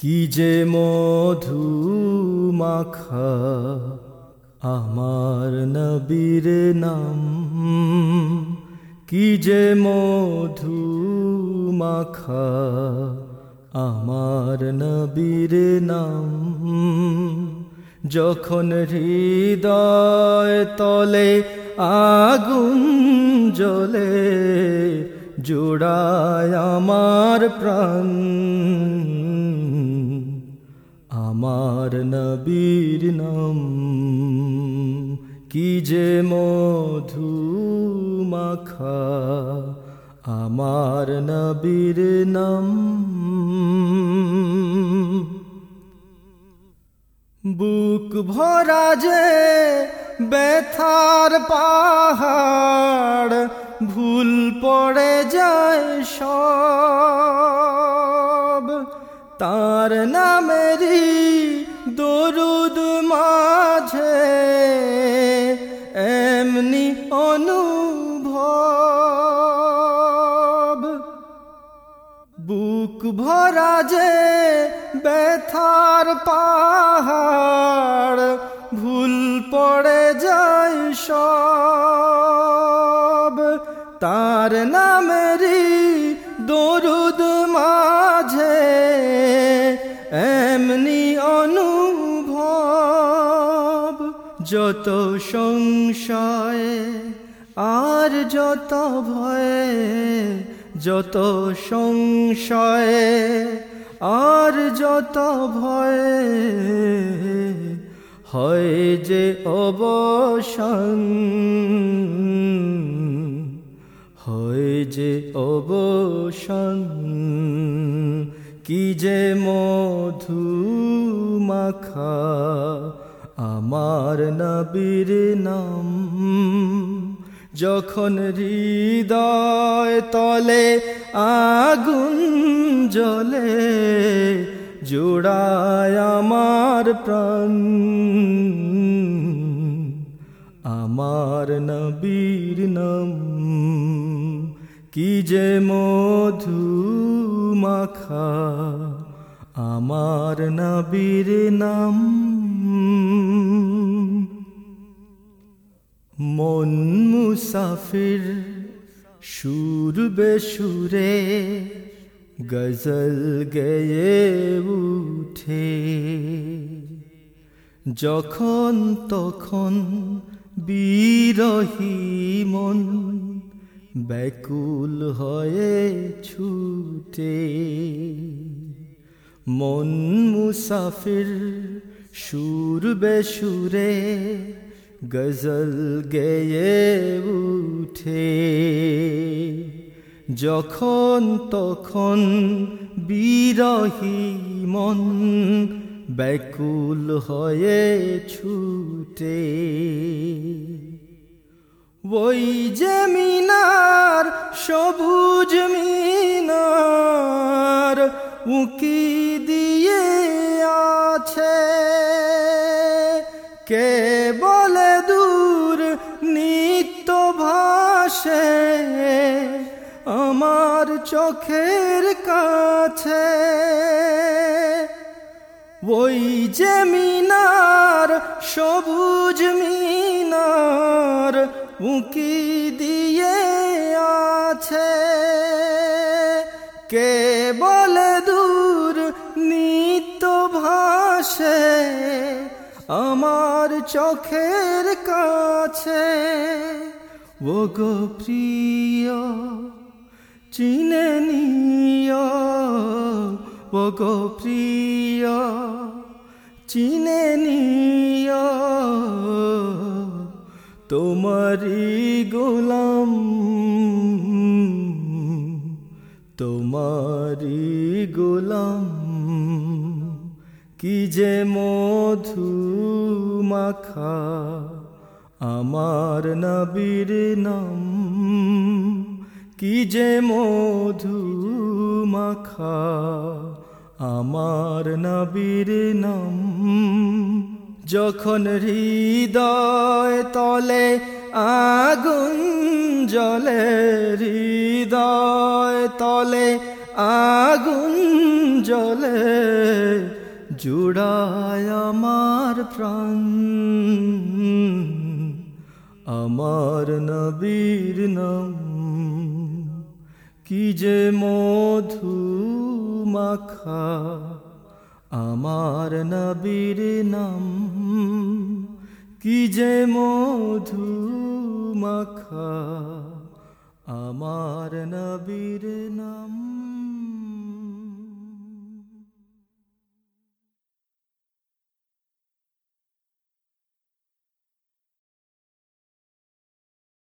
কি যে মধু মাখা আমার নবীর নাম? কি যে মধু মাখা আমার নবীর নাম? যখন হৃদয় তলে আগুন জ্বলে, জোড়ায় আমার প্রাণ। আমার নবীর নাম। কি যে মধু মাখা আমার নবীর নাম। বুক ভরা যে ব্যথার পাহাড়, ভুল পড়ে যায় সব। তার নামেরি দরুদ মাঝে, এমনি অনুভব। বুক ভরা যে ব্যথার পাহাড়, ভুল পড়ে যায় সব। তার নামেরি দরুদ এমনি অনুভব, যত সংশয় আর যত ভয়ে, যত সংশয় আর যত ভয়ে হয় যে অবসান, হয় যে অবসান। কি যে মধু মাখা আমার নবীর নাম? যখন হৃদয় তলে আগুন জ্বলে, জোড়ায় আমার প্রাণ। আমার নবীর নাম কি যে মধু মাখা আমার নবীর নাম। মন মুসাফির সুর বেসুরে গজল গয়ে উঠে। যখন তখন বিরহী মন ব্যাকুল হয়ে ছুটে। মন মুসাফির সুর বেসুরে গজল গেয়ে উঠে। যখন তখন বিরহী মন ব্যাকুল হয়ে ছুটে। ওই যে মিনার, সবুজ মিনার উকি দিয়ে আছে। কে বলে দূর নিত্য ভাসে আমার চোখের কাছে? ওই যে মিনার, সবুজ মিনার উকি দিয়ে আছে। কে বলে দূর নিত্য ভাসে আমার চোখের কাছে? ও গো প্রিয়, চিনে নিয় ও গো প্রিয়, চিনে নিয় তোমারি গোলাম তোমারি গোলাম। কি যে মধু মাখা আমার নবীর নাম, কি যে মধু মাখা আমার নবীর নাম। যখন হৃদয় তলে, আগুন জলে হৃদয় তলে, আগুন জলে জুড়ায় আমার প্রাণ। আমার নবীর নাম, কি যে মধু মাখা, আমার নবীর নাম। কি যে মধু মাখা আমার নবীর নাম।